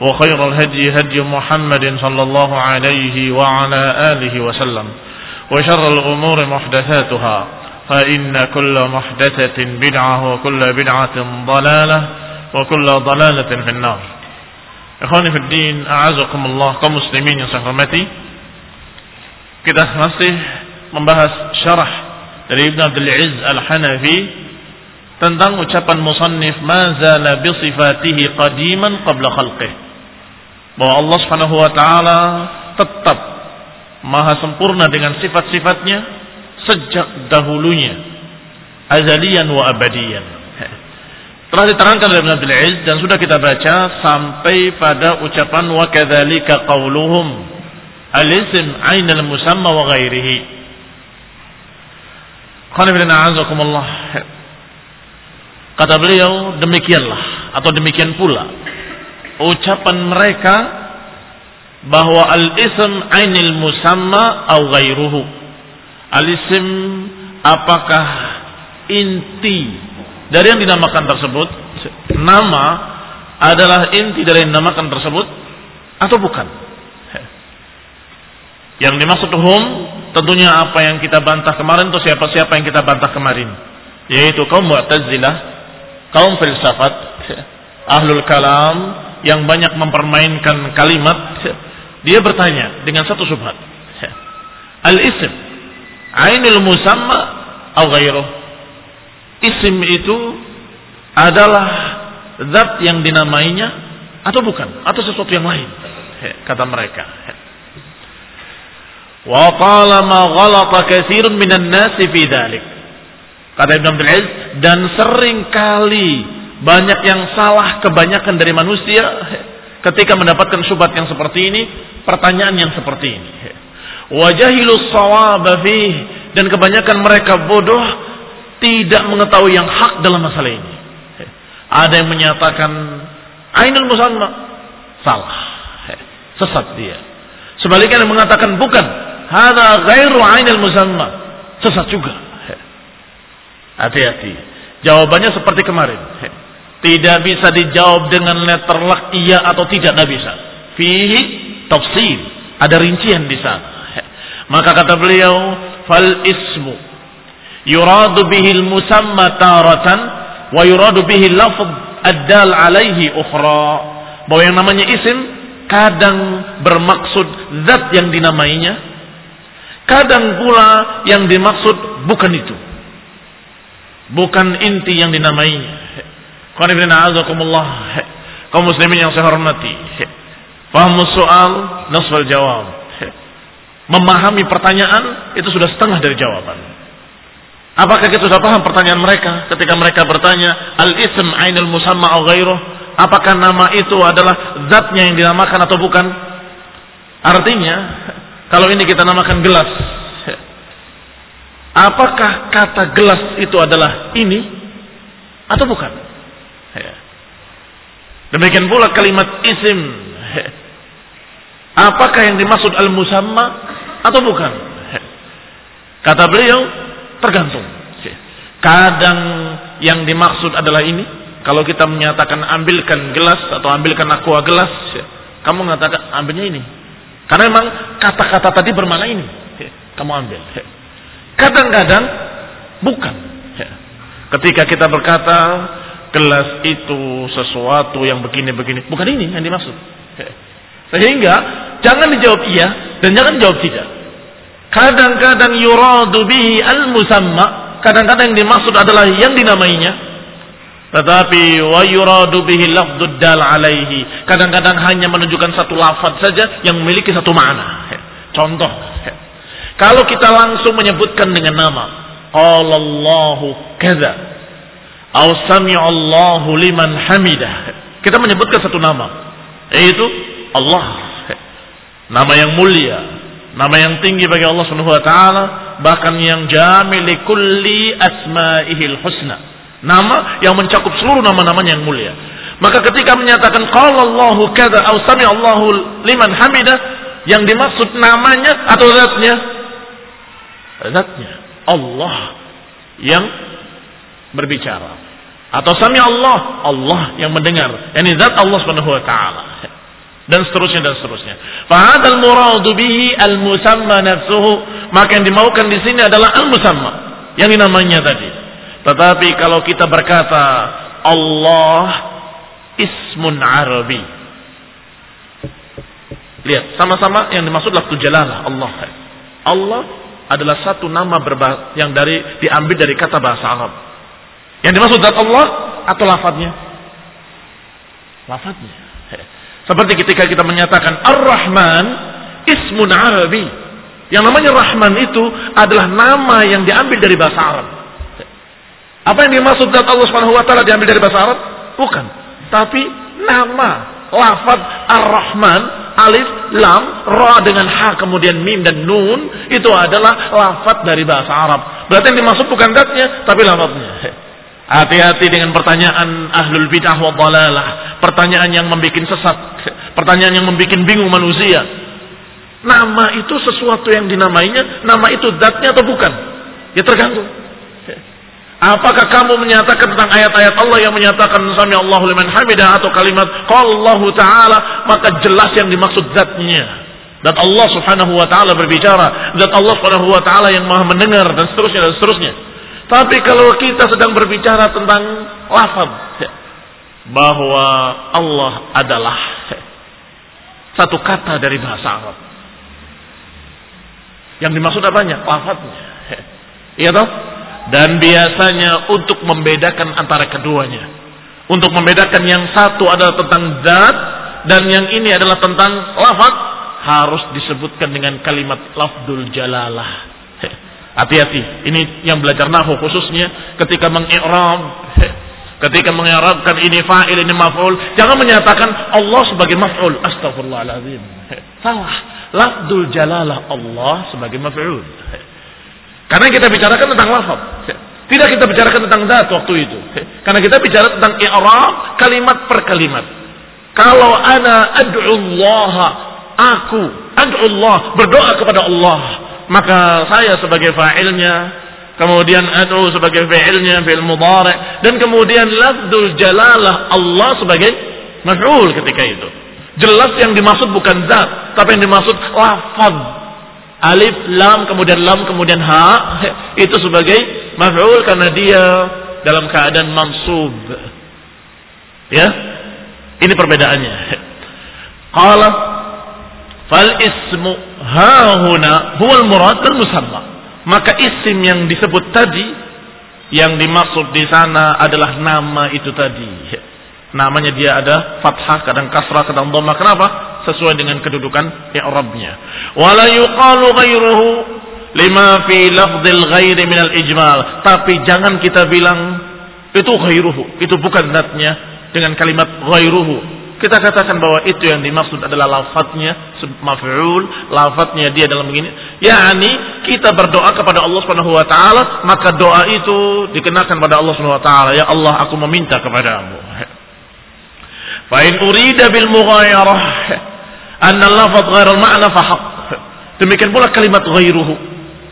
وخير الهدي هدي محمد صلى الله عليه وعلى آله وسلم وشر الأمور محدثاتها فإن كل محدثة بدعة وكل بدعة ضلالة وكل ضلالة في النار. إخواني في الدين أعزكم الله كمسلمين صحرمتي كده نصيح من شرح dari Ibn Abdul Aziz Al-Hanafi tentang ucapan musannif ma zala bi sifatihi qadiman qabla khalqihi. Bahwa Allah Subhanahu wa taala tetap maha sempurna dengan sifat-sifatnya sejak dahulunya azalian wa abadiyan telah diterangkan oleh Ibn Abdul Aziz dan sudah kita baca sampai pada ucapan wa kadzalika qauluhum al-ism ainal musamma wa ghairihi. Kata beliau demikianlah atau demikian pula ucapan mereka bahwa al-ism ainil musamma au ghairuhu. Al-ism apakah inti dari yang dinamakan tersebut? Nama adalah inti dari yang dinamakan tersebut atau bukan? Yang dimaksud hum tentunya apa yang kita bantah kemarin itu siapa-siapa yang kita bantah kemarin? Yaitu kaum mu'tazilah kaum filsafat ahlul kalam yang banyak mempermainkan kalimat dia bertanya dengan satu subhat. Al-ism ainul musamma atau ghairuh. Isim itu adalah zat yang dinamainya atau bukan atau sesuatu yang lain kata mereka. Wa qala ma ghalata katsirun minan nasi fi dzalik kata Ibnu Abdul Aziz dan sering kali banyak yang salah kebanyakan dari manusia ketika mendapatkan syubhat yang seperti ini pertanyaan yang seperti ini wajahilus sawaba dan kebanyakan mereka bodoh tidak mengetahui yang hak dalam masalah ini. Ada yang menyatakan ainul musamma salah. Sesat dia. Sebaliknya yang mengatakan bukan, hada ghairu ainul musamma. Sesat juga. Hati-hati. Jawabannya seperti kemarin. Tidak bisa dijawab dengan letter luck iya atau tidak, tidak bisa. Fihi tafsir. Ada rincian di sana. Maka kata beliau, fal ismu yuradu bihi al-musamma taratan wa yuradu bihi lafz ad-dal alaihi ukhra bahwa yang namanya isim kadang bermaksud zat yang dinamainya kadang pula yang dimaksud bukan itu bukan inti yang dinamainya kaum muslimin yang saya hormati paham soal nasfal jawab memahami pertanyaan itu sudah setengah dari jawaban Apakah kita sudah paham pertanyaan mereka ketika mereka bertanya al-ism ainul musamma au ghairuh? Apakah nama itu adalah zatnya yang dinamakan atau bukan? Artinya, kalau ini kita namakan gelas, apakah kata gelas itu adalah ini atau bukan? Demikian pula kalimat isim. Apakah yang dimaksud al-musamma atau bukan? Kata beliau, Tergantung. Kadang yang dimaksud adalah ini? Kalau kita menyatakan ambilkan gelas atau ambilkan aqua gelas, kamu mengatakan ambilnya ini. Karena memang kata-kata tadi bermakna ini. Kamu ambil. Kadang-kadang bukan. Ketika kita berkata gelas itu sesuatu yang begini-begini, bukan ini yang dimaksud. Sehingga jangan dijawab iya dan jangan jawab tidak. Kadang-kadang yuradu bihi al-musamma, kadang-kadang yang dimaksud adalah yang dinamainya, tetapi wa yuradu bihi lafdud dal alaihi. Kadang-kadang hanya menunjukkan satu lafaz saja yang memiliki satu makna. Contoh. Kalau kita langsung menyebutkan dengan nama Allahu kaza atau Allahu liman hamidah. Kita menyebutkan satu nama yaitu Allah. Nama yang mulia, nama yang tinggi bagi Allah Subhanahu wa taala, bahkan yang jamil kulli asma'ihil husna Nama yang mencakup seluruh nama-namanya yang mulia. Maka ketika menyatakan qala Allahu kadza au sami Allahu liman hamidah yang dimaksud namanya atau zatnya? Zatnya Allah yang berbicara. Atau sami Allah, Allah yang mendengar. Yani zat Allah Subhanahu wa taala. Dan seterusnya dan seterusnya. Fahadal muradu bihi al-musamma nafsuhu. Maka yang dimaukan di sini adalah al-musamma. Yang dinamanya tadi. Tetapi kalau kita berkata Allah ismun Arabi. Lihat, sama-sama yang dimaksud lafzu jalalah Allah. Allah adalah satu nama yang dari diambil dari kata bahasa Arab. Yang dimaksud zat Allah atau lafadznya? Lafadznya. Seperti ketika kita menyatakan Ar-Rahman ismun Arabi. Yang namanya Rahman itu adalah nama yang diambil dari bahasa Arab. Apa yang dimaksud zat Allah Subhanahu wa taala diambil dari bahasa Arab? Bukan. Tapi nama lafaz Ar-Rahman alif lam ra dengan ha kemudian mim dan nun itu adalah lafaz dari bahasa Arab. Berarti yang dimaksud bukan zatnya tapi lafaznya. Hati-hati dengan pertanyaan ahlul bidah wa dalalah, pertanyaan yang membuat sesat, pertanyaan yang membuat bingung manusia. Nama itu sesuatu yang dinamainya, nama itu zatnya atau bukan? Ya tergantung. Apakah kamu menyatakan tentang ayat-ayat Allah yang menyatakan sami Allahu liman hamidah atau kalimat Allah taala maka jelas yang dimaksud zatnya. Dan Allah Subhanahu wa taala berbicara, zat Allah Subhanahu wa taala yang Maha mendengar dan seterusnya dan seterusnya. Tapi kalau kita sedang berbicara tentang lafaz bahwa Allah adalah satu kata dari bahasa Arab. Yang dimaksud banyak lafaznya. Iya toh? Dan biasanya untuk membedakan antara keduanya. Untuk membedakan yang satu adalah tentang zat dan yang ini adalah tentang lafaz harus disebutkan dengan kalimat lafdul jalalah. Hati-hati, ini yang belajar nahu khususnya ketika mengi'rab ketika mengi'rabkan ini fa'il ini maf'ul, jangan menyatakan Allah sebagai maf'ul. Astagfirullahalazim. Salah. Lafdul jalalah Allah sebagai maf'ul. Karena kita bicarakan tentang lafaz. Tidak kita bicarakan tentang zat waktu itu. Karena kita bicara tentang i'rab kalimat per kalimat. Kalau ana ad'u Allah, aku ad'u Allah, berdoa kepada Allah, maka saya sebagai fa'ilnya, kemudian ad'u sebagai fa'ilnya fil mudhari dan kemudian lafzul jalalah Allah sebagai maf'ul ketika itu. Jelas yang dimaksud bukan zat, tapi yang dimaksud lafaz. Alif lam kemudian lam kemudian ha itu sebagai maf'ul karena dia dalam keadaan mansub. Ya? Ini perbedaannya. Qala fal ismu ha huna huwa al murad dan musamma. Maka isim yang disebut tadi yang dimaksud di sana adalah nama itu tadi. Namanya dia ada fathah kadang kasrah kadang dhamma kenapa? Sesuai dengan kedudukan i'rabnya. Wala yuqalu ghairuhu lima fi lafdhil ghairi min al ijmal. Tapi jangan kita bilang itu ghairuhu itu bukan zatnya dengan kalimat ghairuhu kita katakan bahwa itu yang dimaksud adalah lafadznya maf'ul, lafadznya dia dalam begini. yakni kita berdoa kepada Allah Subhanahu wa taala, maka doa itu dikenakan pada Allah Subhanahu wa taala, ya Allah aku meminta kepadamu. Fa'in urida bil mughayarah anna lafaz ghairal ma'na fahaq. Demikian pula kalimat ghairuhu.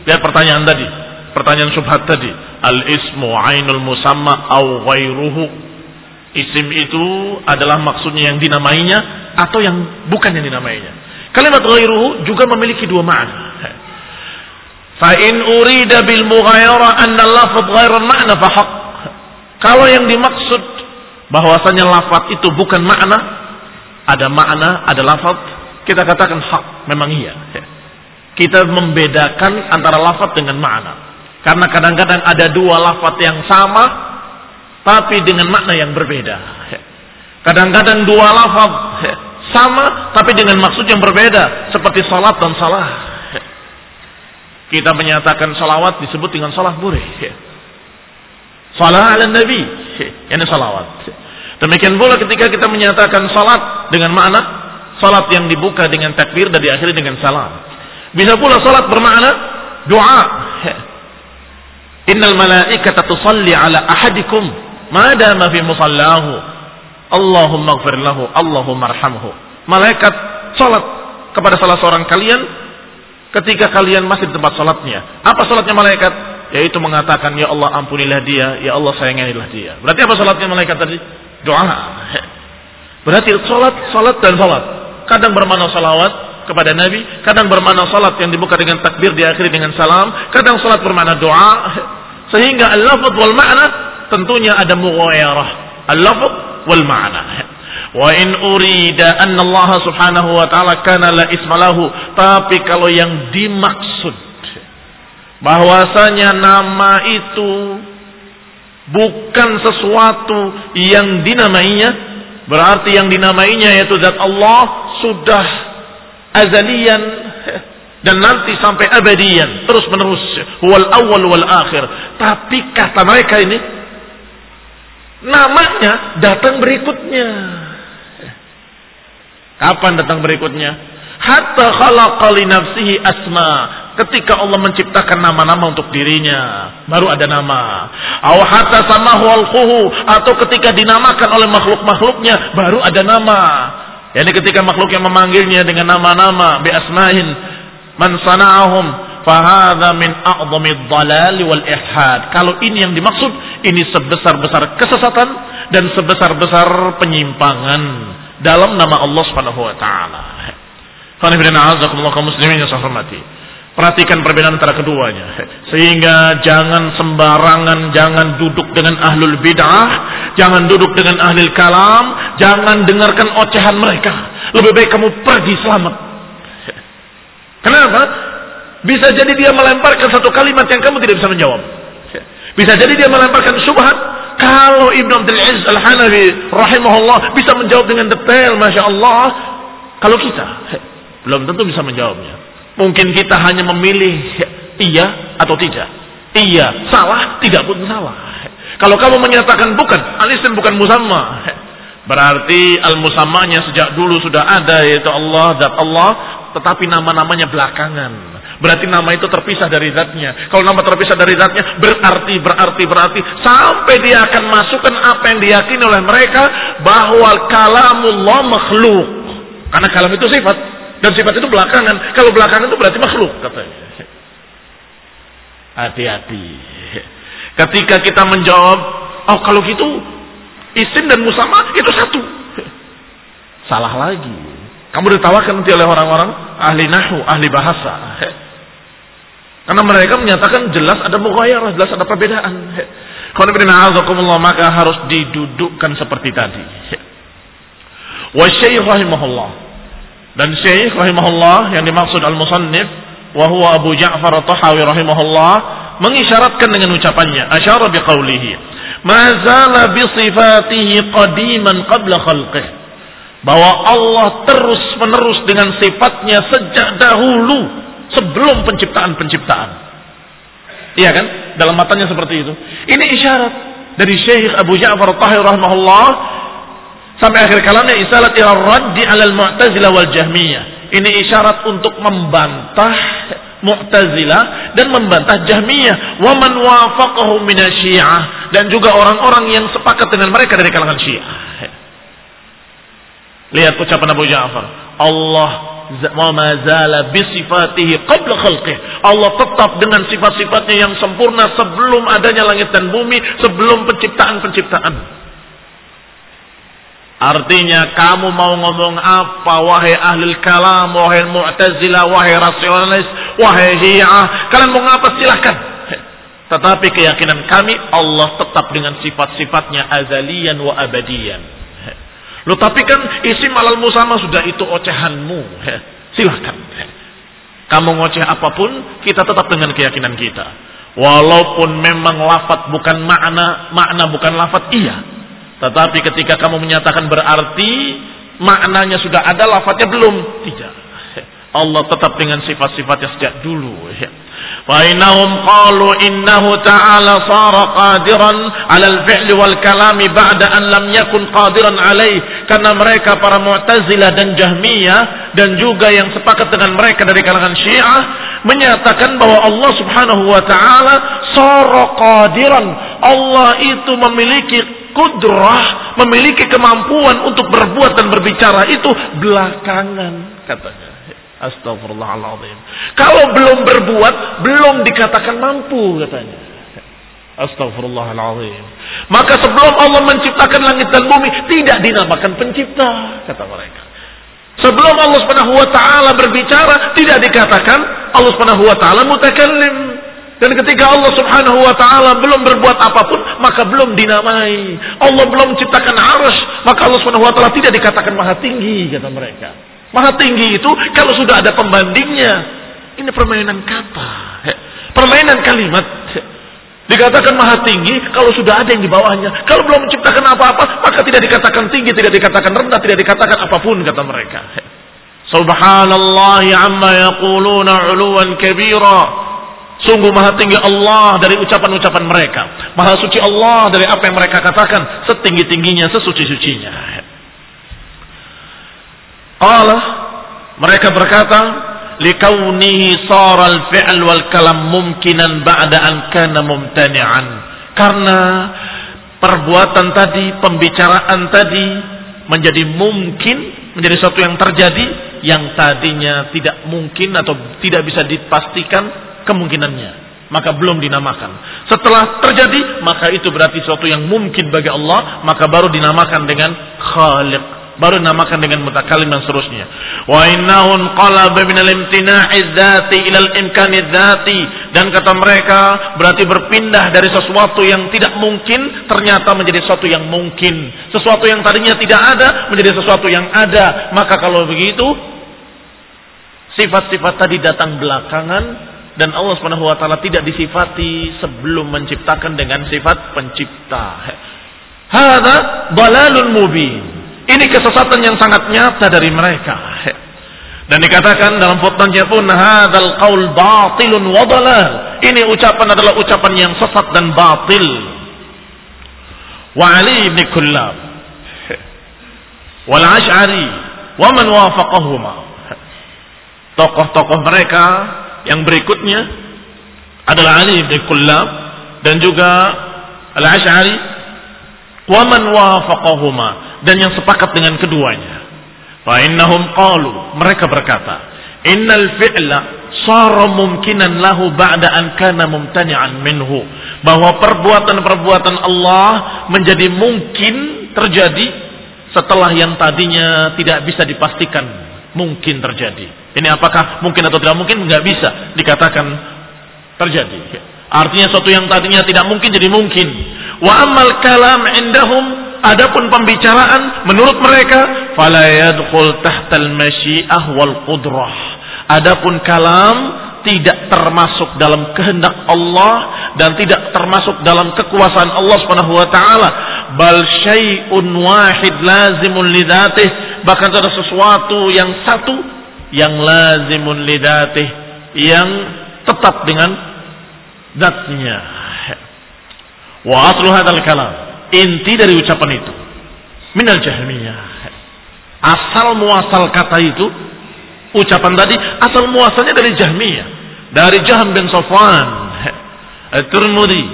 Lihat pertanyaan tadi. pertanyaan subhat tadi. Al-ismu ainul musamma au ghairuhu. Isim itu adalah maksudnya yang dinamainya atau yang bukan yang dinamainya. Kalimat ghairuhu juga memiliki dua makna. Fa in urida bil mughayara anna lafadh ghairu makna fa haq. Kalau yang dimaksud bahwasanya lafaz itu bukan makna, ada makna, ada lafaz, kita katakan hak, memang iya. Kita membedakan antara lafaz dengan makna. Karena kadang-kadang ada dua lafaz yang sama tapi dengan makna yang berbeda. Kadang-kadang dua lafaz sama tapi dengan maksud yang berbeda seperti salat dan salah. Kita menyatakan salawat disebut dengan salat boleh. Salat ala Nabi, ini salawat. Demikian pula ketika kita menyatakan salat dengan makna salat yang dibuka dengan takbir dan diakhiri dengan salam. Bisa pula salat bermakna doa. Innal malaikata tusalli ala ahadikum ma dama fi musallahu. Allahumma ighfir lahu, Allahumma arhamhu. Malaikat salat kepada salah seorang kalian ketika kalian masih di tempat salatnya. Apa salatnya malaikat? Yaitu mengatakan ya Allah ampunilah dia, ya Allah sayangilah dia. Berarti apa salatnya malaikat tadi? Doa. Berarti salat, salat dan salat. Kadang bermakna salawat, kepada Nabi, kadang bermakna salat yang dibuka dengan takbir diakhiri dengan salam, kadang salat bermakna doa, sehingga al-lafz wal ma'na tentunya ada mughayarah. Al-lafz wal ma'na. Wa in urida anna Allah Subhanahu wa taala kana la ismalahu, tapi kalau yang dimaksud bahwasanya nama itu bukan sesuatu yang dinamainya, berarti yang dinamainya yaitu zat Allah sudah azalian dan nanti sampai abadian terus menerus wal awal wal akhir tapi kata mereka ini namanya datang berikutnya. Kapan datang berikutnya? Hatta khalaqa li nafsihi asma. Ketika Allah menciptakan nama-nama untuk dirinya baru ada nama. Aw hatta samahu al atau ketika dinamakan oleh makhluk-makhluknya baru ada nama. Yani ketika makhluk yang memanggilnya dengan nama-nama bi asmahin man sana'ahum fahadha min a'zami dhalal wal ihad. Kalau ini yang dimaksud, ini sebesar-besar kesesatan dan sebesar-besar penyimpangan dalam nama Allah Subhanahu wa taala. muslimin yang saya hormati. Perhatikan perbedaan antara keduanya. Sehingga jangan sembarangan, jangan duduk dengan ahlul bid'ah, jangan duduk dengan ahlul kalam, jangan dengarkan ocehan mereka. Lebih baik kamu pergi selamat. Kenapa? Bisa jadi dia melemparkan satu kalimat yang kamu tidak bisa menjawab. Bisa jadi dia melemparkan subhat. Kalau Ibn Abdul Aziz Al-Hanafi rahimahullah bisa menjawab dengan detail, Masya Allah. Kalau kita, belum tentu bisa menjawabnya. Mungkin kita hanya memilih iya atau tidak. Iya, salah, tidak pun salah. Kalau kamu menyatakan bukan, alisim bukan musamma. Berarti al-musammanya sejak dulu sudah ada yaitu Allah, zat Allah, tetapi nama-namanya belakangan. Berarti nama itu terpisah dari zatnya. Kalau nama terpisah dari zatnya berarti berarti berarti sampai dia akan masukkan apa yang diyakini oleh mereka bahwa kalamullah makhluk. Karena kalam itu sifat, dan sifat itu belakangan. Kalau belakangan itu berarti makhluk katanya. Hati-hati. Ketika kita menjawab, oh kalau gitu isim dan musama itu satu. Salah lagi. Kamu ditawarkan nanti oleh orang-orang ahli nahu, ahli bahasa. Karena mereka menyatakan jelas ada mughayarah, jelas ada perbedaan. Maka harus didudukkan seperti tadi. Wa syekh rahimahullah dan Syekh rahimahullah yang dimaksud al-musannif wa Abu Ja'far At-Tahawi rahimahullah mengisyaratkan dengan ucapannya asyara biqaulihi ma zala bi sifatihi qadiman qabla khalqih bahwa Allah terus menerus dengan sifatnya sejak dahulu sebelum penciptaan-penciptaan. Iya kan? Dalam matanya seperti itu. Ini isyarat dari Syekh Abu Ja'far At-Tahawi rahimahullah Sampai akhir kalamnya isalat ila raddi alal mu'tazilah wal jahmiyah. Ini isyarat untuk membantah Mu'tazilah dan membantah Jahmiyah wa man wafaqahu minasyiah dan juga orang-orang yang sepakat dengan mereka dari kalangan Syiah. Lihat ucapan Abu Ja'far, Allah wa zala bi sifatihi qabla khalqih. Allah tetap dengan sifat-sifatnya yang sempurna sebelum adanya langit dan bumi, sebelum penciptaan-penciptaan. Artinya kamu mau ngomong apa wahai ahli kalam, wahai mu'tazilah, wahai rasionalis, wahai syiah. Kalian mau ngapa silahkan. Tetapi keyakinan kami Allah tetap dengan sifat-sifatnya azalian wa abadian. Lu tapi kan isi malal musama sudah itu ocehanmu. Silahkan. Kamu ngoceh apa pun, kita tetap dengan keyakinan kita. Walaupun memang lafat bukan makna, makna bukan lafat iya. Tetapi ketika kamu menyatakan berarti maknanya sudah ada, lafatnya belum. Tidak. Allah tetap dengan sifat-sifatnya sejak dulu. فإنهم قالوا إنه تعالى صار قادرا على الفعل والكلام بعد أن لم يكن قادرا عليه karena mereka para Mu'tazilah dan Jahmiyah dan juga yang sepakat dengan mereka dari kalangan Syiah menyatakan bahwa Allah Subhanahu wa taala sara qadiran Allah itu memiliki kudrah memiliki kemampuan untuk berbuat dan berbicara itu belakangan katanya Astagfirullahaladzim. Kalau belum berbuat, belum dikatakan mampu katanya. Astagfirullahaladzim. Maka sebelum Allah menciptakan langit dan bumi, tidak dinamakan pencipta, kata mereka. Sebelum Allah Subhanahu berbicara, tidak dikatakan Allah Subhanahu wa mutakallim. Dan ketika Allah Subhanahu wa taala belum berbuat apa pun, maka belum dinamai. Allah belum menciptakan arus, maka Allah Subhanahu wa taala tidak dikatakan maha tinggi, kata mereka. Maha tinggi itu kalau sudah ada pembandingnya. Ini permainan kata. Permainan kalimat. Dikatakan maha tinggi kalau sudah ada yang di bawahnya. Kalau belum menciptakan apa-apa, maka tidak dikatakan tinggi, tidak dikatakan rendah, tidak dikatakan apa pun kata mereka. Subhanallah amma yaquluna uluwan kabira. Sungguh maha tinggi Allah dari ucapan-ucapan mereka. Maha suci Allah dari apa yang mereka katakan. Setinggi-tingginya, sesuci-sucinya. Qala mereka berkata likaunihi saral fi'l wal kalam mumkinan ba'da an kana mumtani'an. Karena perbuatan tadi pembicaraan tadi menjadi mungkin menjadi sesuatu yang terjadi yang tadinya tidak mungkin atau tidak bisa dipastikan kemungkinannya. Maka belum dinamakan. Setelah terjadi, maka itu berarti sesuatu yang mungkin bagi Allah, maka baru dinamakan dengan Khaliq baru namakan dengan mutakalim dan seterusnya. Wa innahum qalaba min al-imtina'i dzati ila al-imkani dzati dan kata mereka berarti berpindah dari sesuatu yang tidak mungkin ternyata menjadi sesuatu yang mungkin. Sesuatu yang tadinya tidak ada menjadi sesuatu yang ada. Maka kalau begitu sifat-sifat tadi datang belakangan dan Allah Subhanahu wa taala tidak disifati sebelum menciptakan dengan sifat pencipta. Hada balalun mubin. Ini kesesatan yang sangat nyata dari mereka. Dan dikatakan dalam futnanya pun hadzal qaul batilun wa dalal. Ini ucapan adalah ucapan yang sesat dan batil. Wa Ali bin Kullab wal Ash'ari wa man wafaqahuma. Tokoh-tokoh mereka yang berikutnya adalah Ali bin Kullab dan juga Al-Ash'ari wa man wafaqahuma dan yang sepakat dengan keduanya. Fa innahum qalu, mereka berkata, innal fi'la sara mumkinan lahu ba'da an kana mumtani'an minhu. Bahwa perbuatan-perbuatan Allah menjadi mungkin terjadi setelah yang tadinya tidak bisa dipastikan mungkin terjadi. Ini apakah mungkin atau tidak mungkin nggak bisa dikatakan terjadi. Artinya sesuatu yang tadinya tidak mungkin jadi mungkin. Wa amal kalam indahum Adapun pembicaraan menurut mereka fala yadkhul tahtal masyiah wal qudrah. Adapun kalam tidak termasuk dalam kehendak Allah dan tidak termasuk dalam kekuasaan Allah Subhanahu wa taala. Bal syai'un wahid lazimun lidatih bahkan ada sesuatu yang satu yang lazimun lidatih yang tetap dengan zatnya. Wa aslu hadzal kalam inti dari ucapan itu. Minal jahmiyah. Asal muasal kata itu ucapan tadi asal muasalnya dari jahmiyah. Dari Jahm bin Safwan. At-Tirmidzi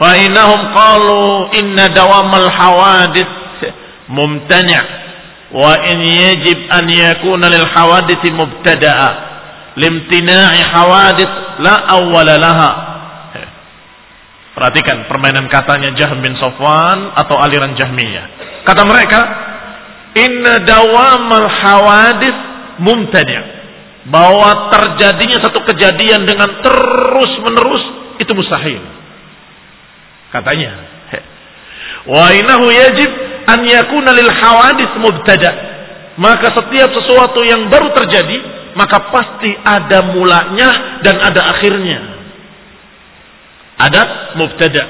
fa innahum qalu inna dawamal hawadith mumtani' wa in yajib an yakuna lil hawadith mubtada'a. Limtina'i hawadith la awwala laha Perhatikan permainan katanya Jahm bin Safwan atau aliran Jahmiyah. Kata mereka, Inna dawamal hawadith mumtani' bahwa terjadinya satu kejadian dengan terus menerus itu mustahil. Katanya. Wa inahu yajib an yakuna lil hawadith mubtada. Maka setiap sesuatu yang baru terjadi, maka pasti ada mulanya dan ada akhirnya ada mubtada.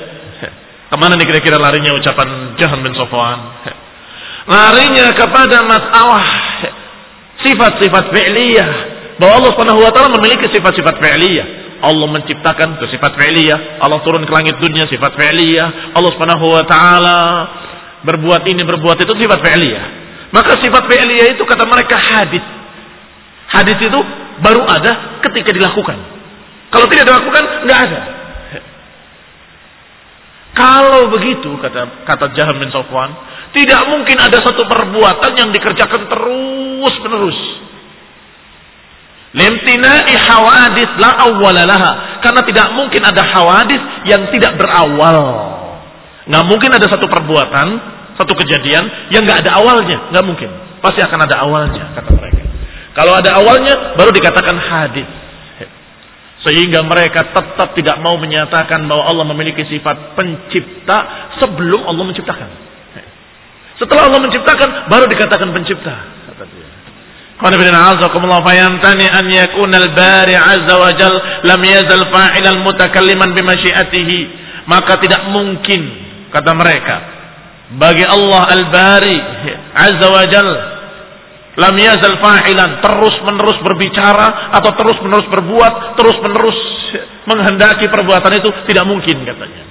Ke mana nih kira-kira larinya ucapan Jahan bin Sofwan? Larinya kepada masalah sifat-sifat fi'liyah. Bahwa Allah taala memiliki sifat-sifat fi'liyah. Allah menciptakan itu sifat fi'liyah. Allah turun ke langit dunia sifat fi'liyah. Allah taala berbuat ini berbuat itu sifat fi'liyah. Maka sifat fi'liyah itu kata mereka hadis. Hadis itu baru ada ketika dilakukan. Kalau tidak dilakukan, nggak ada. Kalau begitu kata kata Jaham bin Sofwan, tidak mungkin ada satu perbuatan yang dikerjakan terus menerus. Limtina'i hawadis la awwalalaha. Karena tidak mungkin ada hawadis yang tidak berawal. Nggak mungkin ada satu perbuatan, satu kejadian yang nggak ada awalnya. Nggak mungkin. Pasti akan ada awalnya, kata mereka. Kalau ada awalnya, baru dikatakan hadis. Sehingga mereka tetap tidak mau menyatakan bahwa Allah memiliki sifat pencipta sebelum Allah menciptakan. Setelah Allah menciptakan, baru dikatakan pencipta. Qala bin azakumullah fayamtani an yakuna al-bari azza wa jal lam yazal fa'ilan mutakalliman bimasyiatihi. Maka tidak mungkin kata mereka bagi Allah al-bari azza wa lam yazal fa'ilan. Terus menerus berbicara atau terus menerus berbuat terus menerus menghendaki perbuatan itu tidak mungkin katanya.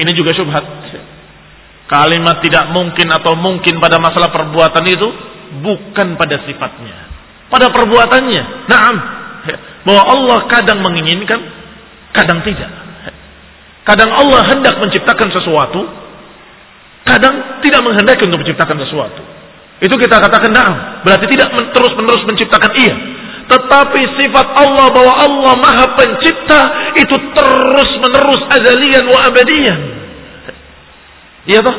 Ini juga syubhat. Kalimat tidak mungkin atau mungkin pada masalah perbuatan itu bukan pada sifatnya. Pada perbuatannya. Naam. Bahwa Allah kadang menginginkan kadang tidak. Kadang Allah hendak menciptakan sesuatu kadang tidak menghendaki untuk menciptakan sesuatu. Itu kita katakan nah, berarti tidak terus menerus menciptakan iya. Tetapi sifat Allah bahwa Allah maha pencipta itu terus menerus azalian wa abadian. Iya toh?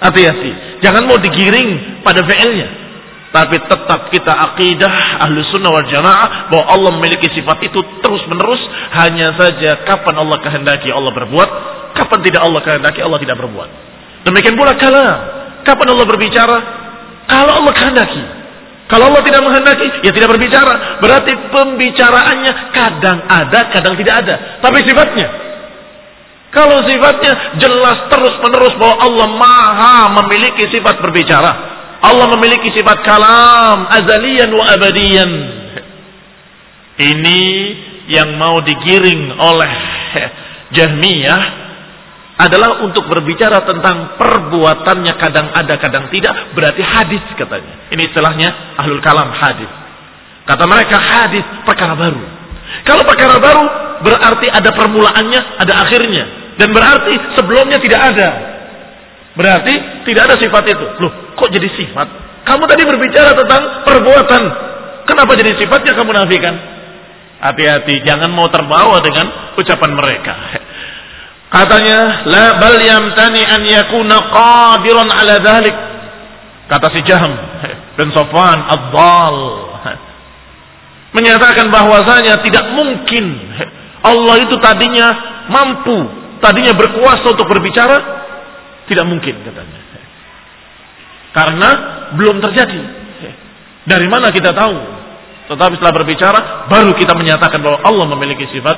Hati-hati. Jangan mau digiring pada fi'ilnya. Tapi tetap kita akidah ahlu sunnah wal jamaah bahwa Allah memiliki sifat itu terus menerus. Hanya saja kapan Allah kehendaki Allah berbuat. Kapan tidak Allah kehendaki Allah tidak berbuat. Demikian pula kalam. Kapan Allah berbicara? Kalau Allah kehendaki. Kalau Allah tidak menghendaki, ya tidak berbicara. Berarti pembicaraannya kadang ada, kadang tidak ada. Tapi sifatnya. Kalau sifatnya jelas terus menerus bahwa Allah maha memiliki sifat berbicara. Allah memiliki sifat kalam azalian wa abadian. Ini yang mau digiring oleh Jahmiyah adalah untuk berbicara tentang perbuatannya kadang ada kadang tidak. Berarti hadis katanya. Ini istilahnya ahlul kalam hadis. Kata mereka hadis perkara baru. Kalau perkara baru berarti ada permulaannya ada akhirnya. Dan berarti sebelumnya tidak ada. Berarti tidak ada sifat itu. Loh kok jadi sifat? Kamu tadi berbicara tentang perbuatan. Kenapa jadi sifatnya kamu nafikan? Hati-hati jangan mau terbawa dengan ucapan mereka Katanya, la bal yamtani an yakuna qadiran ala dhalik. Kata si Jahm bin Safwan ad-dal. Menyatakan bahwasanya tidak mungkin Allah itu tadinya mampu, tadinya berkuasa untuk berbicara, tidak mungkin katanya. Karena belum terjadi. Dari mana kita tahu? Tetapi setelah berbicara, baru kita menyatakan bahwa Allah memiliki sifat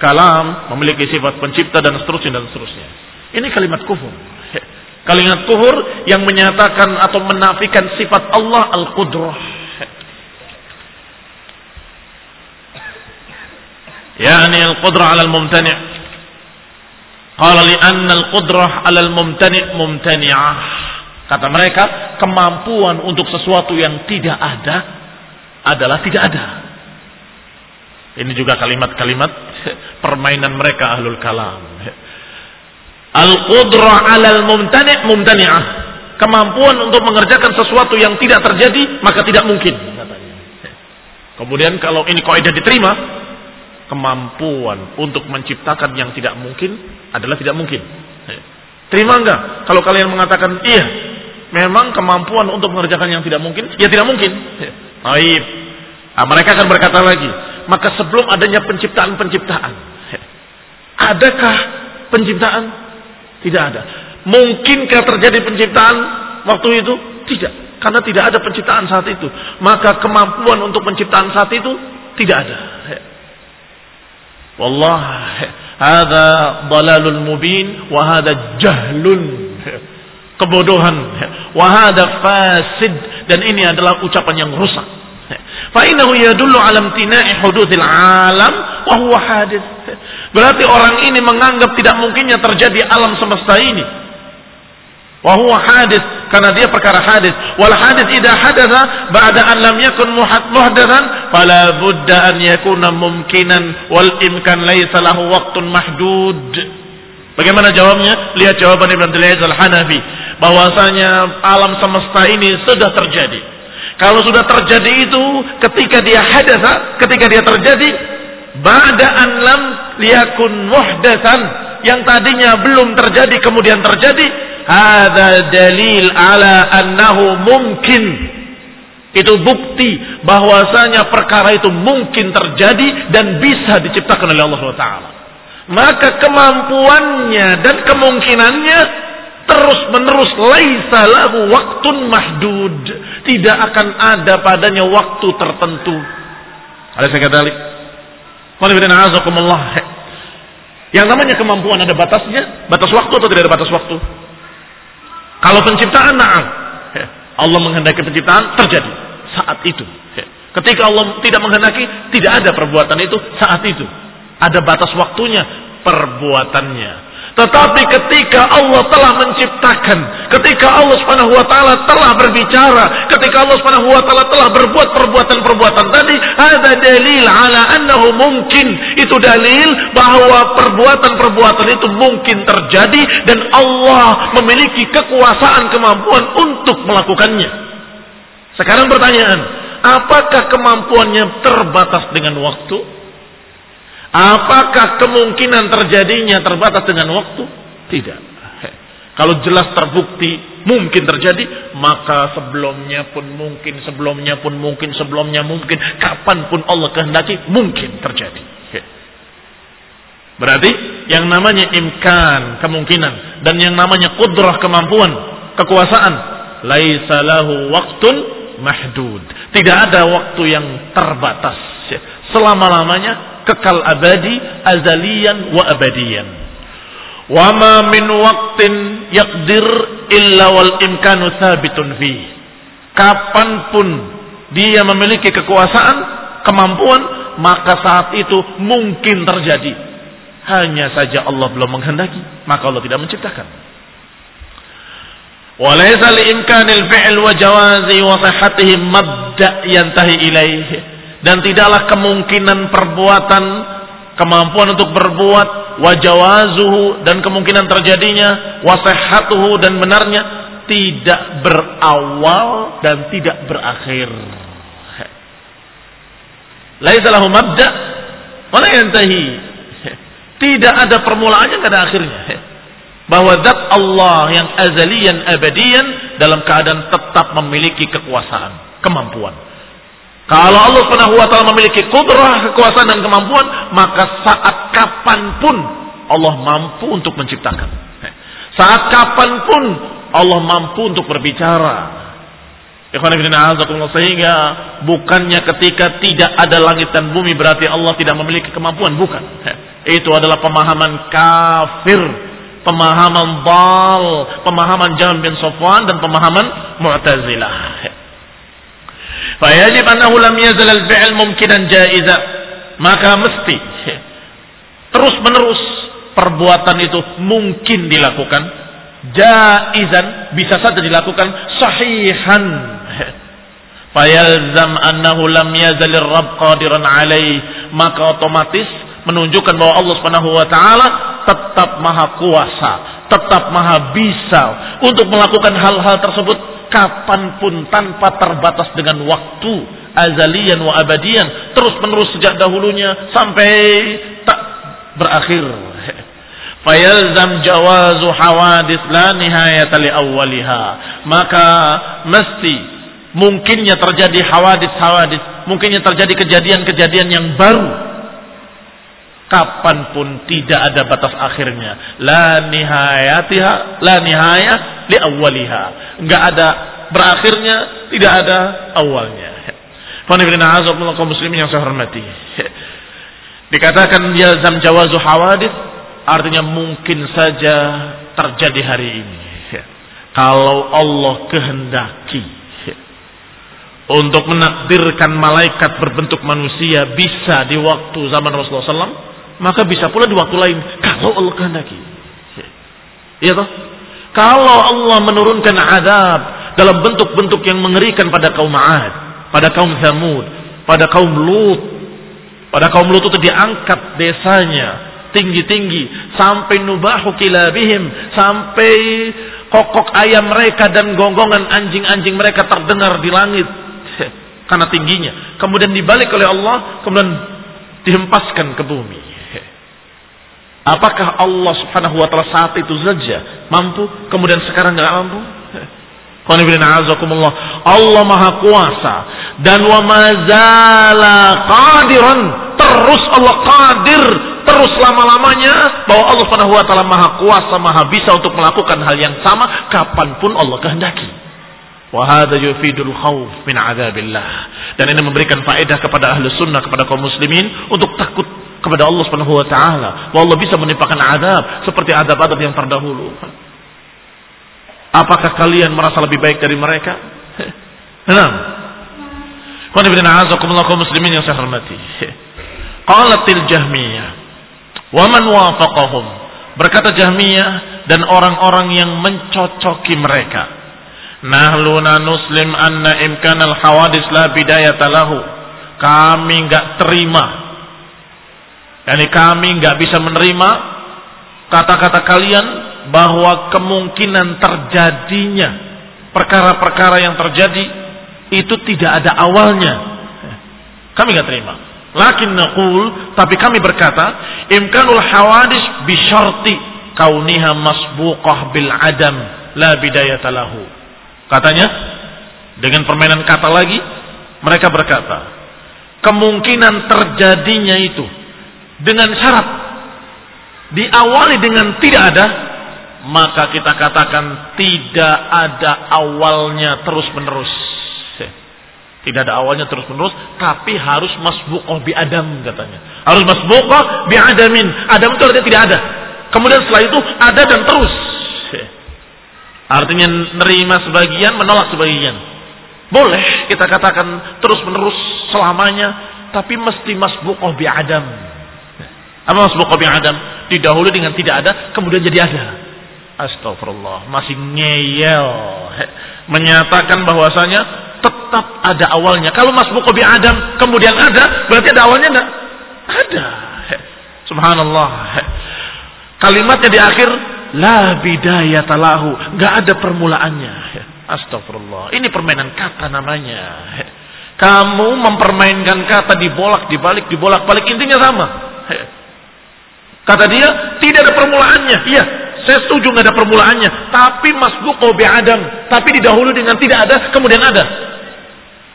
kalam, memiliki sifat pencipta dan seterusnya dan seterusnya. Ini kalimat kufur. Kalimat kufur yang menyatakan atau menafikan sifat Allah al-qudrah. Yani al-qudrah ala al-mumtani' Qala li'anna al-qudrah ala al-mumtani' mumtani'ah. Kata mereka, kemampuan untuk sesuatu yang tidak ada adalah tidak ada. Ini juga kalimat-kalimat permainan mereka ahlul kalam. Al-qudrah 'alal mumtani' mumtani'ah. Kemampuan untuk mengerjakan sesuatu yang tidak terjadi maka tidak mungkin Kemudian kalau ini kaidah diterima, kemampuan untuk menciptakan yang tidak mungkin adalah tidak mungkin. Terima enggak? Kalau kalian mengatakan iya, memang kemampuan untuk mengerjakan yang tidak mungkin, ya tidak mungkin. Baik. Nah, mereka akan berkata lagi, maka sebelum adanya penciptaan-penciptaan, adakah penciptaan? Tidak ada. Mungkinkah terjadi penciptaan waktu itu? Tidak. Karena tidak ada penciptaan saat itu. Maka kemampuan untuk penciptaan saat itu tidak ada. Wallah, hada dalalul mubin wa hada jahlun. Kebodohan. Wa hada fasid dan ini adalah ucapan yang rusak. Fa innahu yadullu alam tina'i hudutsil alam wa huwa. Berarti orang ini menganggap tidak mungkinnya terjadi alam semesta ini Wahwa hadis karena dia perkara hadis. Wal hadis idza hadatha ba'da an lam yakun muhdatsan fala budda an yakuna mumkinan wal imkan laisa lahu waqtun mahdud. Bagaimana jawabnya? Lihat jawaban Ibn Abdul Al-Hanafi bahwasanya alam semesta ini sudah terjadi. Kalau sudah terjadi itu ketika dia hadatha, ketika dia terjadi ba'da an lam yakun muhdatsan yang tadinya belum terjadi kemudian terjadi Hada dalil ala annahu mungkin. Itu bukti bahwasanya perkara itu mungkin terjadi dan bisa diciptakan oleh Allah Taala. Maka kemampuannya dan kemungkinannya terus menerus laisa lahu waktun mahdud. Tidak akan ada padanya waktu tertentu. Ada saya kata Yang namanya kemampuan ada batasnya, batas waktu atau tidak ada batas waktu? Kalau penciptaan na'am. Allah menghendaki penciptaan terjadi saat itu. Ketika Allah tidak menghendaki, tidak ada perbuatan itu saat itu. Ada batas waktunya perbuatannya. Tetapi ketika Allah telah menciptakan, ketika Allah Subhanahu wa taala telah berbicara, ketika Allah Subhanahu wa taala telah berbuat perbuatan-perbuatan tadi, ada dalil ala annahu mungkin. Itu dalil bahwa perbuatan-perbuatan itu mungkin terjadi dan Allah memiliki kekuasaan kemampuan untuk melakukannya. Sekarang pertanyaan, apakah kemampuannya terbatas dengan waktu? Apakah kemungkinan terjadinya terbatas dengan waktu? Tidak. Kalau jelas terbukti mungkin terjadi, maka sebelumnya pun mungkin, sebelumnya pun mungkin, sebelumnya mungkin, kapan pun Allah kehendaki mungkin terjadi. Berarti yang namanya imkan, kemungkinan, dan yang namanya kudrah, kemampuan, kekuasaan, laisa lahu waktun mahdud. Tidak ada waktu yang terbatas. Selama-lamanya kekal abadi, azalian wa abadian. Wa ma min waqtin yaqdir illa wal imkanu thabitun fi. Kapan pun dia memiliki kekuasaan, kemampuan, maka saat itu mungkin terjadi. Hanya saja Allah belum menghendaki, maka Allah tidak menciptakan. Walaysa li imkanil fi'l wa jawazi wa sihhatihi mabda' yantahi ilaihi dan tidaklah kemungkinan perbuatan kemampuan untuk berbuat wajawazuhu dan kemungkinan terjadinya wasehatuhu dan benarnya tidak berawal dan tidak berakhir. Laisa lahu mabda wala yantahi. Tidak ada permulaannya, tidak ada akhirnya. Bahwa zat Allah yang azalian abadian dalam keadaan tetap memiliki kekuasaan, kemampuan. Kalau Allah Subhanahu wa taala memiliki kudrah, kekuasaan dan kemampuan, maka saat kapan pun Allah mampu untuk menciptakan. Saat kapan pun Allah mampu untuk berbicara. Sehingga bukannya ketika tidak ada langit dan bumi berarti Allah tidak memiliki kemampuan, bukan. Itu adalah pemahaman kafir, pemahaman bal, pemahaman Jahm bin Sofwan dan pemahaman Mu'tazilah. Fayajib annahu lam yazal al-fi'l mumkinan jaiza. Maka mesti terus menerus perbuatan itu mungkin dilakukan. Jaizan bisa saja dilakukan sahihan. Fayalzam annahu lam yazal rabb qadiran alaih maka otomatis menunjukkan bahwa Allah Subhanahu wa taala tetap maha kuasa tetap maha bisa untuk melakukan hal-hal tersebut kapan pun tanpa terbatas dengan waktu azalian wa abadian terus menerus sejak dahulunya sampai tak berakhir. Fayalzam jawazu hawadith la nihayata li awwaliha. Maka mesti mungkinnya terjadi hawadith-hawadith mungkinnya terjadi kejadian-kejadian yang baru kapan pun tidak ada batas akhirnya. La nihayatiha la nihaya li awwaliha enggak ada berakhirnya tidak ada awalnya. Fanifrina azakumullah kaum muslimin yang saya hormati. Dikatakan yalzam jawazu hawadith artinya mungkin saja terjadi hari ini. Kalau Allah kehendaki untuk menakdirkan malaikat berbentuk manusia bisa di waktu zaman Rasulullah SAW maka bisa pula di waktu lain kalau Allah kehendaki. Iya toh? Kalau Allah menurunkan azab dalam bentuk-bentuk yang mengerikan pada kaum Ad, pada kaum Thamud, pada kaum Lut, pada kaum Lut itu diangkat desanya tinggi-tinggi sampai nubahu kilabihim, sampai kokok ayam mereka dan gonggongan anjing-anjing mereka terdengar di langit karena tingginya. Kemudian dibalik oleh Allah, kemudian dihempaskan ke bumi. Apakah Allah subhanahu wa ta'ala saat itu saja mampu, kemudian sekarang nggak mampu? Allah maha kuasa. Dan wa mazala qadiran. Terus Allah qadir. Terus lama-lamanya bahwa Allah subhanahu wa ta'ala maha kuasa maha bisa untuk melakukan hal yang sama kapan pun Allah kehendaki. Wahada yufidul khawf min azabillah. Dan ini memberikan faedah kepada ahli sunnah, kepada kaum muslimin untuk takut kepada Allah Subhanahu wa taala. Allah bisa menimpakan azab seperti azab-azab yang terdahulu. Apakah kalian merasa lebih baik dari mereka? Nah. Qul kaum muslimin yang saya hormati. Qalatil Jahmiyah wa man wafaqahum. Berkata Jahmiyah dan orang-orang yang mencocoki mereka. Nahluna nuslim anna imkanal hawadis la bidayata lahu. Kami enggak terima Yani kami nggak bisa menerima kata-kata kalian bahwa kemungkinan terjadinya perkara-perkara yang terjadi itu tidak ada awalnya. Kami nggak terima. Lakin naqul, tapi kami berkata, imkanul hawadis bisyarti kauniha masbuqah bil adam la bidayata lahu. Katanya, dengan permainan kata lagi, mereka berkata, kemungkinan terjadinya itu dengan syarat diawali dengan tidak ada maka kita katakan tidak ada awalnya terus menerus tidak ada awalnya terus menerus tapi harus masbuqah bi adam katanya. Harus masbuqah bi adamin. Adam itu artinya tidak ada. Kemudian setelah itu ada dan terus. Artinya nerima sebagian menolak sebagian. Boleh kita katakan terus menerus selamanya tapi mesti masbuqah bi adam apa maksud qabi adam? Didahului dengan tidak ada, kemudian jadi ada. Astagfirullah, masih ngeyel. Menyatakan bahwasanya tetap ada awalnya. Kalau masbuk qabi adam kemudian ada, berarti ada awalnya enggak? Ada. Subhanallah. Kalimatnya di akhir la bidayata lahu, enggak ada permulaannya. Astagfirullah. Ini permainan kata namanya. Kamu mempermainkan kata dibolak, dibalik, dibolak-balik intinya sama. Kata dia, tidak ada permulaannya. Iya, saya setuju nggak ada permulaannya. Tapi masbuq bi adam. Tapi didahului dengan tidak ada, kemudian ada.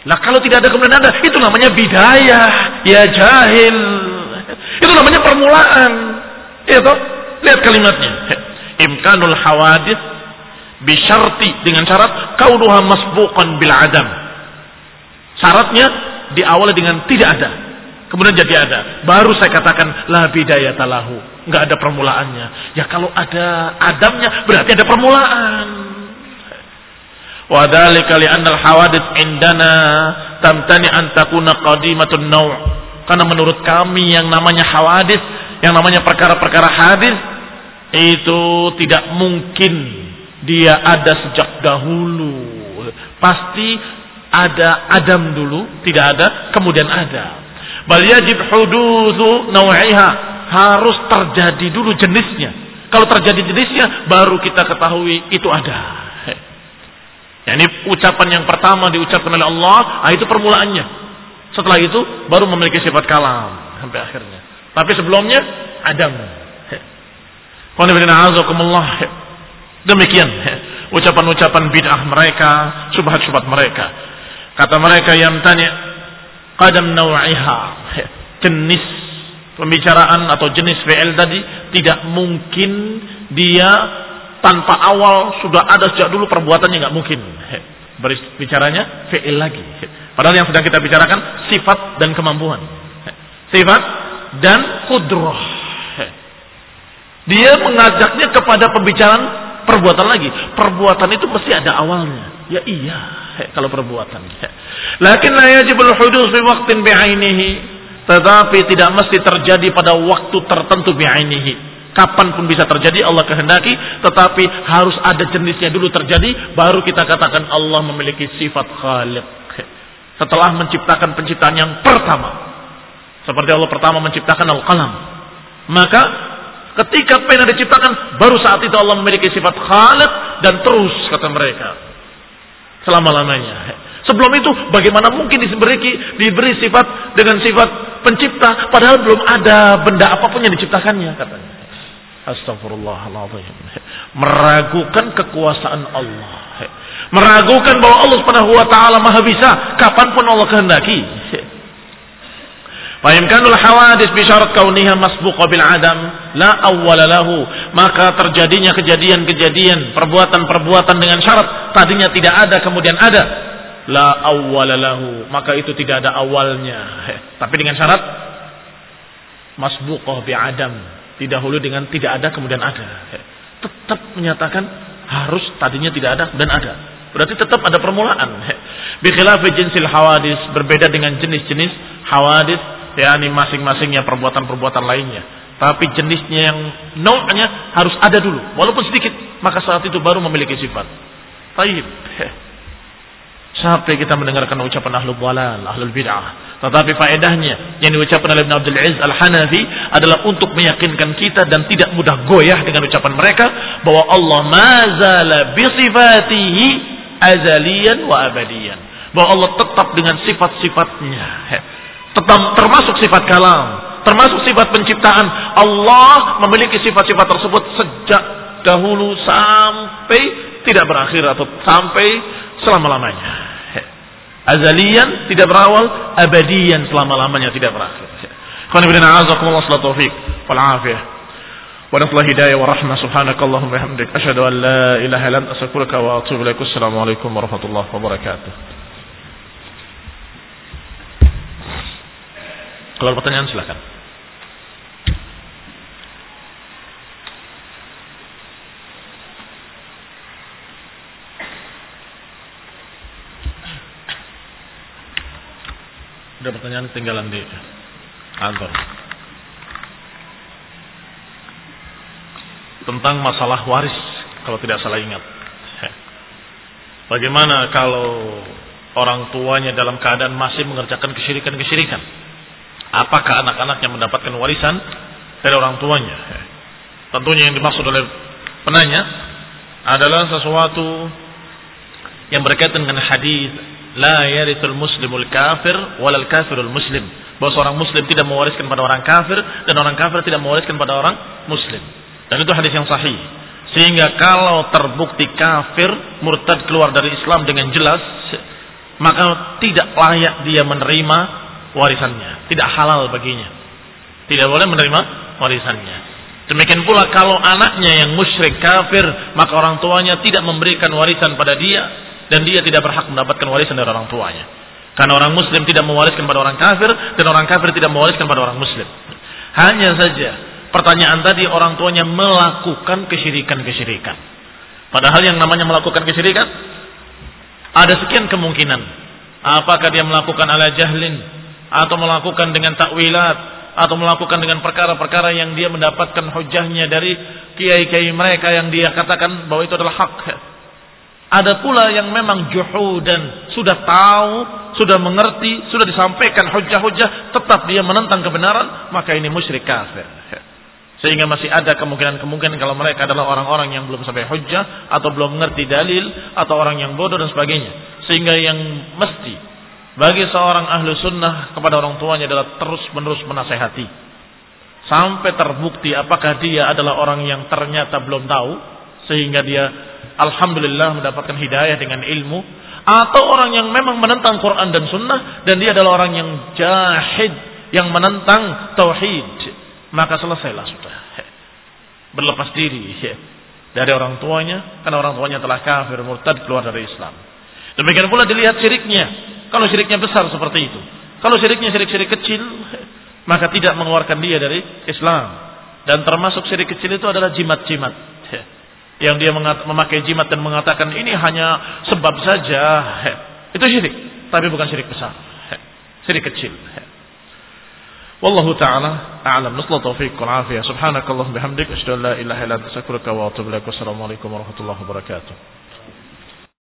Nah kalau tidak ada kemudian ada, itu namanya bidayah. Ya jahil. Itu namanya permulaan. Itu, lihat kalimatnya. Imkanul hawadith bisyarti dengan syarat kauduha masbuqan bil adam. Syaratnya diawali dengan tidak ada. Kemudian jadi ada. Baru saya katakan la bidayah talahu. Enggak ada permulaannya. Ya kalau ada adamnya berarti ada permulaan. Wadhalika li'anna al-hawadith indana tamtani an takuna qadimatun naw'. Karena menurut kami yang namanya hawadith, yang namanya perkara-perkara hadis itu tidak mungkin dia ada sejak dahulu. Pasti ada Adam dulu, tidak ada, kemudian ada. Bal yajib hududhu naw'iha. Harus terjadi dulu jenisnya. Kalau terjadi jenisnya, baru kita ketahui itu ada. Ya, ini ucapan yang pertama diucapkan oleh Allah, ah, itu permulaannya. Setelah itu baru memiliki sifat kalam sampai akhirnya. Tapi sebelumnya Adam. Demikian ucapan-ucapan bid'ah mereka, subhat-subhat mereka. Kata mereka yang tanya, qadam naw'iha, jenis pembicaraan atau jenis fi'il tadi tidak mungkin dia tanpa awal sudah ada sejak dulu perbuatannya nggak mungkin. Bicaranya fi'il lagi. Padahal yang sedang kita bicarakan sifat dan kemampuan. Sifat dan kudrah. Dia mengajaknya kepada pembicaraan perbuatan lagi. Perbuatan itu mesti ada awalnya. Ya iya, kalau perbuatan. Lakin la yajibul hudus fi waqtin bi'ainihi. Tetapi tidak mesti terjadi pada waktu tertentu bi'ainihi. Kapan pun bisa terjadi Allah kehendaki, tetapi harus ada jenisnya dulu terjadi, baru kita katakan Allah memiliki sifat khaliq. Setelah menciptakan penciptaan yang pertama. Seperti Allah pertama menciptakan al-qalam. Maka ketika pena diciptakan, baru saat itu Allah memiliki sifat khaliq dan terus kata mereka. Selama-lamanya. Sebelum itu bagaimana mungkin diberi, diberi sifat dengan sifat pencipta padahal belum ada benda apa pun yang diciptakannya katanya. Astagfirullahaladzim. Meragukan kekuasaan Allah. Meragukan bahwa Allah Subhanahu Maha bisa kapan pun Allah kehendaki. Fahimkanul hawadis bisyarat kauniha masbuqa bil adam la awwala lahu. Maka terjadinya kejadian-kejadian, perbuatan-perbuatan dengan syarat tadinya tidak ada kemudian ada. La awwala lahu. Maka itu tidak ada awalnya. Tapi dengan syarat masbuqah bi adam. Tidak hulu dengan tidak ada kemudian ada. Tetap menyatakan harus tadinya tidak ada dan ada. Berarti tetap ada permulaan. Bikhilafi jinsil hawadis berbeda dengan jenis-jenis hawadis yakni masing-masingnya perbuatan-perbuatan lainnya. Tapi jenisnya yang nau'nya harus ada dulu, walaupun sedikit, maka saat itu baru memiliki sifat. Taib. Sampai kita mendengarkan ucapan ahlul walal, ahlul bid'ah. Tetapi faedahnya yang diucapkan oleh Ibn Abdul Aziz Al-Hanafi adalah untuk meyakinkan kita dan tidak mudah goyah dengan ucapan mereka bahwa Allah mazala bisifatihi azalian wa abadian. Bahwa Allah tetap dengan sifat-sifatnya termasuk sifat kalam, termasuk sifat penciptaan. Allah memiliki sifat-sifat tersebut sejak dahulu sampai tidak berakhir atau sampai selama-lamanya. Azalian tidak berawal, abadian selama-lamanya tidak berakhir. Qanibina azakumullah salatu taufiq wal afiyah. Wa nasla hidayah wa rahmah subhanakallahumma bihamdik asyhadu an la ilaha illa anta astaghfiruka wa atubu ilaik. Assalamualaikum warahmatullahi wabarakatuh. Kalau ada pertanyaan silakan. Ada pertanyaan ketinggalan di kantor. Tentang masalah waris, kalau tidak salah ingat. Bagaimana kalau orang tuanya dalam keadaan masih mengerjakan kesyirikan-kesyirikan? Apakah anak-anaknya mendapatkan warisan dari orang tuanya? Tentunya yang dimaksud oleh penanya adalah sesuatu yang berkaitan dengan hadis la yarithul muslimul kafir walal kafirul muslim. Bahwa seorang muslim tidak mewariskan pada orang kafir dan orang kafir tidak mewariskan pada orang muslim. Dan itu hadis yang sahih. Sehingga kalau terbukti kafir murtad keluar dari Islam dengan jelas maka tidak layak dia menerima warisannya. Tidak halal baginya. Tidak boleh menerima warisannya. Demikian pula kalau anaknya yang musyrik kafir, maka orang tuanya tidak memberikan warisan pada dia dan dia tidak berhak mendapatkan warisan dari orang tuanya. Karena orang muslim tidak mewariskan pada orang kafir dan orang kafir tidak mewariskan pada orang muslim. Hanya saja pertanyaan tadi orang tuanya melakukan kesyirikan-kesyirikan. Padahal yang namanya melakukan kesyirikan ada sekian kemungkinan. Apakah dia melakukan ala jahlin atau melakukan dengan takwilat atau melakukan dengan perkara-perkara yang dia mendapatkan hujahnya dari kiai-kiai mereka yang dia katakan bahwa itu adalah hak. Ada pula yang memang juhudan, sudah tahu, sudah mengerti, sudah disampaikan hujah-hujah, tetap dia menentang kebenaran, maka ini musyrik kafir. Sehingga masih ada kemungkinan-kemungkinan kalau mereka adalah orang-orang yang belum sampai hujjah atau belum mengerti dalil atau orang yang bodoh dan sebagainya. Sehingga yang mesti bagi seorang ahlu sunnah kepada orang tuanya adalah terus-menerus menasehati. Sampai terbukti apakah dia adalah orang yang ternyata belum tahu. Sehingga dia Alhamdulillah mendapatkan hidayah dengan ilmu. Atau orang yang memang menentang Quran dan sunnah. Dan dia adalah orang yang jahid. Yang menentang tauhid maka selesailah sudah. Berlepas diri dari orang tuanya karena orang tuanya telah kafir murtad keluar dari Islam. Demikian pula dilihat syiriknya. Kalau syiriknya besar seperti itu. Kalau syiriknya syirik-syirik kecil, maka tidak mengeluarkan dia dari Islam. Dan termasuk syirik kecil itu adalah jimat-jimat. Yang dia memakai jimat dan mengatakan ini hanya sebab saja. Itu syirik. Tapi bukan syirik besar. Syirik kecil. Wallahu ta'ala a'lam. Nusla taufiq afiyah. Subhanakallah bihamdik. Asyadu la ilaha ila tasakruka wa atubu lakum. Warahmatullahi wabarakatuh.